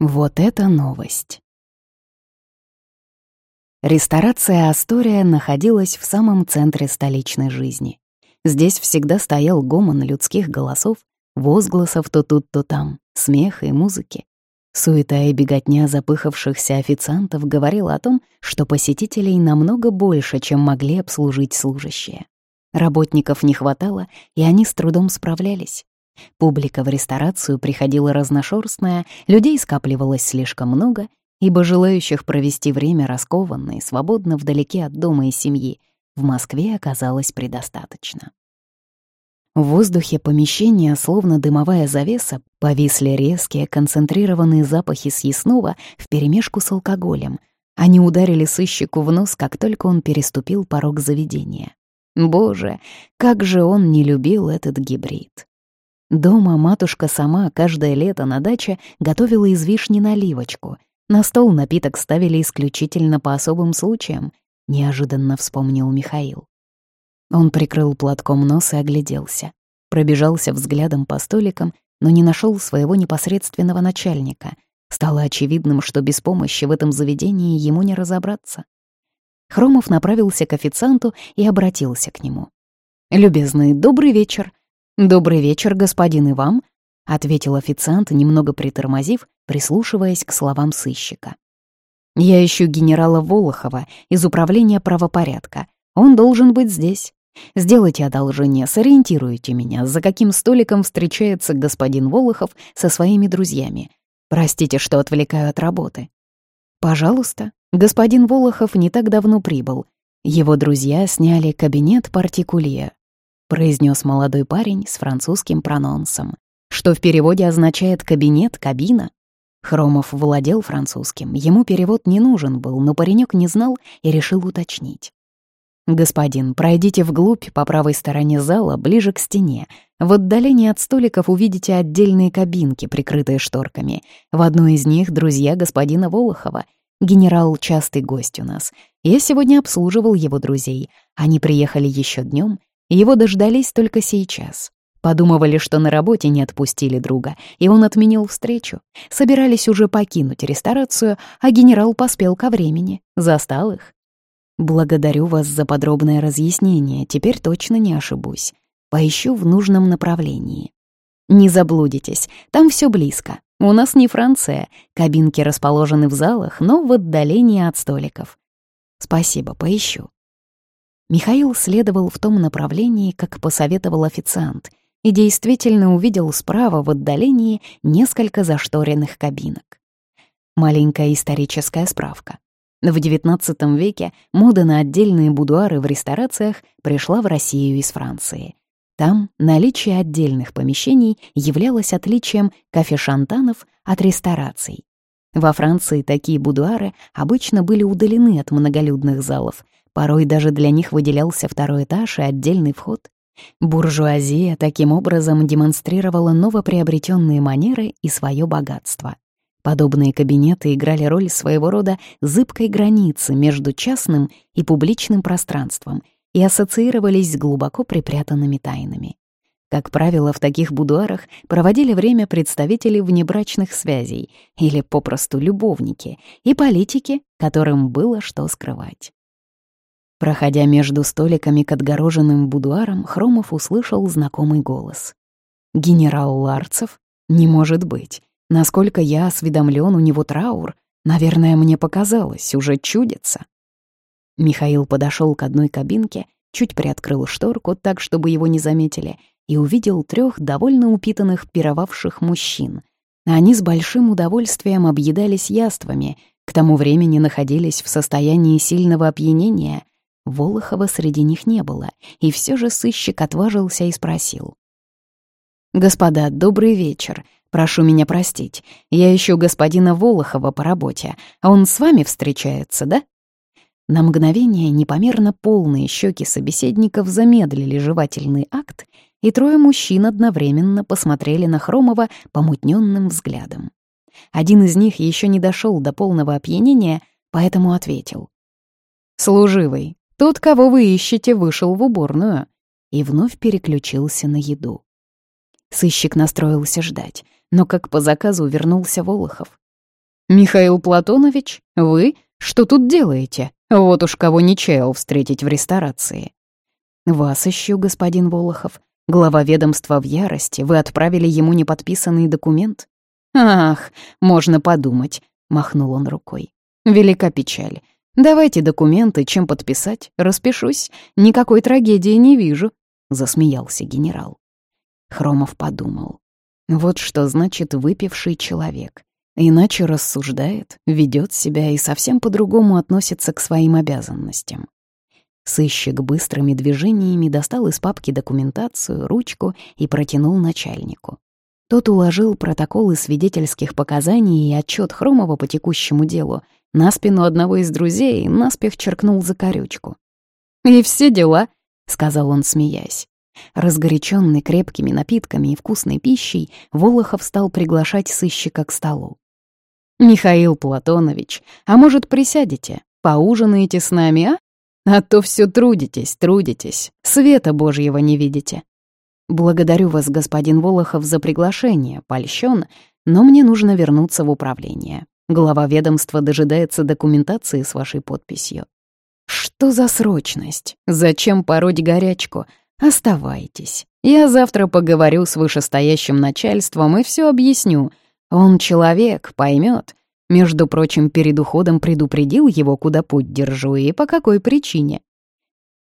Вот это новость! Ресторация «Астория» находилась в самом центре столичной жизни. Здесь всегда стоял гомон людских голосов, возгласов то тут, то там, смеха и музыки. Суета и беготня запыхавшихся официантов говорила о том, что посетителей намного больше, чем могли обслужить служащие. Работников не хватало, и они с трудом справлялись. Публика в ресторацию приходила разношерстная, людей скапливалось слишком много, ибо желающих провести время раскованно и свободно вдалеке от дома и семьи в Москве оказалось предостаточно. В воздухе помещения, словно дымовая завеса, повисли резкие, концентрированные запахи съестного вперемешку с алкоголем. Они ударили сыщику в нос, как только он переступил порог заведения. Боже, как же он не любил этот гибрид. Дома матушка сама каждое лето на даче готовила из вишни наливочку. На стол напиток ставили исключительно по особым случаям, неожиданно вспомнил Михаил. Он прикрыл платком нос и огляделся. Пробежался взглядом по столикам, но не нашел своего непосредственного начальника. Стало очевидным, что без помощи в этом заведении ему не разобраться. Хромов направился к официанту и обратился к нему. «Любезный, добрый вечер. «Добрый вечер, господин и вам», — ответил официант, немного притормозив, прислушиваясь к словам сыщика. «Я ищу генерала Волохова из управления правопорядка. Он должен быть здесь. Сделайте одолжение, сориентируйте меня, за каким столиком встречается господин Волохов со своими друзьями. Простите, что отвлекаю от работы». «Пожалуйста, господин Волохов не так давно прибыл. Его друзья сняли кабинет партикулье произнес молодой парень с французским прононсом, что в переводе означает «кабинет», «кабина». Хромов владел французским, ему перевод не нужен был, но паренек не знал и решил уточнить. «Господин, пройдите вглубь по правой стороне зала, ближе к стене. В отдалении от столиков увидите отдельные кабинки, прикрытые шторками. В одной из них друзья господина Волохова. Генерал — частый гость у нас. Я сегодня обслуживал его друзей. Они приехали еще днем его дождались только сейчас. Подумывали, что на работе не отпустили друга, и он отменил встречу. Собирались уже покинуть ресторацию, а генерал поспел ко времени, застал их. «Благодарю вас за подробное разъяснение, теперь точно не ошибусь. Поищу в нужном направлении». «Не заблудитесь, там все близко. У нас не Франция, кабинки расположены в залах, но в отдалении от столиков». «Спасибо, поищу». Михаил следовал в том направлении, как посоветовал официант, и действительно увидел справа в отдалении несколько зашторенных кабинок. Маленькая историческая справка. В XIX веке мода на отдельные будуары в ресторациях пришла в Россию из Франции. Там наличие отдельных помещений являлось отличием кафе-шантанов от рестораций. Во Франции такие будуары обычно были удалены от многолюдных залов, Порой даже для них выделялся второй этаж и отдельный вход. Буржуазия таким образом демонстрировала новоприобретенные манеры и свое богатство. Подобные кабинеты играли роль своего рода зыбкой границы между частным и публичным пространством и ассоциировались с глубоко припрятанными тайнами. Как правило, в таких будуарах проводили время представители внебрачных связей или попросту любовники и политики, которым было что скрывать. Проходя между столиками к отгороженным будуарам, Хромов услышал знакомый голос. «Генерал Ларцев? Не может быть. Насколько я осведомлен, у него траур. Наверное, мне показалось, уже чудится». Михаил подошел к одной кабинке, чуть приоткрыл шторку так, чтобы его не заметили, и увидел трех довольно упитанных пировавших мужчин. Они с большим удовольствием объедались яствами, к тому времени находились в состоянии сильного опьянения, Волохова среди них не было, и все же сыщик отважился и спросил. «Господа, добрый вечер. Прошу меня простить. Я ищу господина Волохова по работе. Он с вами встречается, да?» На мгновение непомерно полные щеки собеседников замедлили жевательный акт, и трое мужчин одновременно посмотрели на Хромова помутненным взглядом. Один из них еще не дошел до полного опьянения, поэтому ответил. «Служивый, тот, кого вы ищете, вышел в уборную и вновь переключился на еду. Сыщик настроился ждать, но как по заказу вернулся Волохов. «Михаил Платонович, вы? Что тут делаете? Вот уж кого не чаял встретить в ресторации». «Вас ищу, господин Волохов. Глава ведомства в ярости. Вы отправили ему неподписанный документ?» «Ах, можно подумать», — махнул он рукой. «Велика печаль. Давайте документы, чем подписать, распишусь. Никакой трагедии не вижу», — засмеялся генерал. Хромов подумал. Вот что значит выпивший человек. Иначе рассуждает, ведет себя и совсем по-другому относится к своим обязанностям. Сыщик быстрыми движениями достал из папки документацию, ручку и протянул начальнику. Тот уложил протоколы свидетельских показаний и отчет Хромова по текущему делу на спину одного из друзей и наспех черкнул за корючку. «И все дела», — сказал он, смеясь. Разгоряченный крепкими напитками и вкусной пищей, Волохов стал приглашать сыщика к столу. «Михаил Платонович, а может, присядете? Поужинаете с нами, а? А то все трудитесь, трудитесь, света Божьего не видите». «Благодарю вас, господин Волохов, за приглашение, польщен, но мне нужно вернуться в управление. Глава ведомства дожидается документации с вашей подписью». «Что за срочность? Зачем пороть горячку? Оставайтесь. Я завтра поговорю с вышестоящим начальством и все объясню. Он человек, поймет. Между прочим, перед уходом предупредил его, куда путь держу и по какой причине.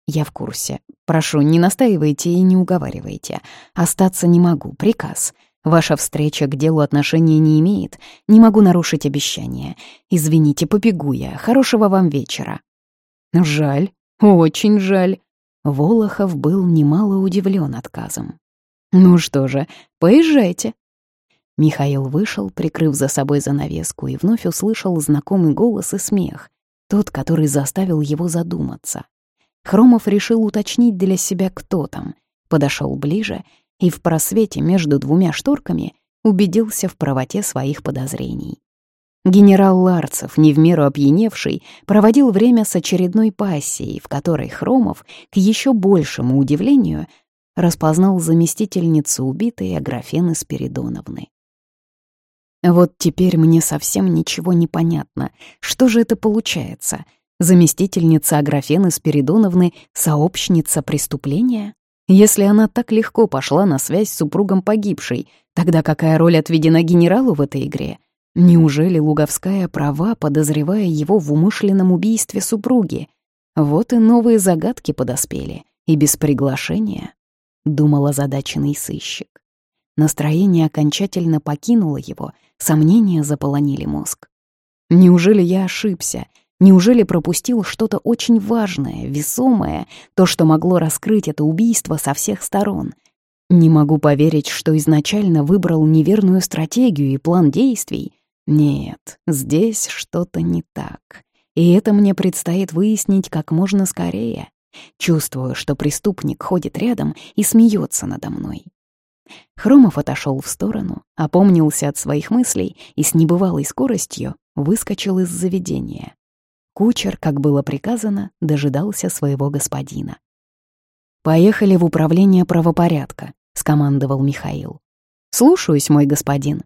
Я в курсе. Прошу, не настаивайте и не уговаривайте. Остаться не могу, приказ. Ваша встреча к делу отношения не имеет. Не могу нарушить обещание. Извините, побегу я. Хорошего вам вечера. Жаль, очень жаль. Волохов был немало удивлен отказом. «Ну что же, поезжайте». Михаил вышел, прикрыв за собой занавеску, и вновь услышал знакомый голос и смех, тот, который заставил его задуматься. Хромов решил уточнить для себя, кто там, подошел ближе и в просвете между двумя шторками убедился в правоте своих подозрений. Генерал Ларцев, не в меру опьяневший, проводил время с очередной пассией, в которой Хромов, к еще большему удивлению, распознал заместительницу убитой Аграфены Спиридоновны. Вот теперь мне совсем ничего не понятно. Что же это получается? Заместительница Аграфены Спиридоновны — сообщница преступления? Если она так легко пошла на связь с супругом погибшей, тогда какая роль отведена генералу в этой игре? Неужели Луговская права, подозревая его в умышленном убийстве супруги? Вот и новые загадки подоспели, и без приглашения, — думал озадаченный сыщик. Настроение окончательно покинуло его, сомнения заполонили мозг. Неужели я ошибся? Неужели пропустил что-то очень важное, весомое, то, что могло раскрыть это убийство со всех сторон? Не могу поверить, что изначально выбрал неверную стратегию и план действий, нет, здесь что-то не так. И это мне предстоит выяснить как можно скорее. Чувствую, что преступник ходит рядом и смеется надо мной. Хромов отошел в сторону, опомнился от своих мыслей и с небывалой скоростью выскочил из заведения. Кучер, как было приказано, дожидался своего господина. «Поехали в управление правопорядка», — скомандовал Михаил. «Слушаюсь, мой господин»,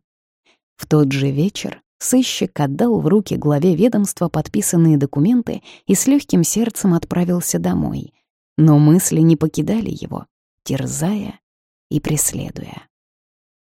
в тот же вечер сыщик отдал в руки главе ведомства подписанные документы и с легким сердцем отправился домой. Но мысли не покидали его, терзая и преследуя.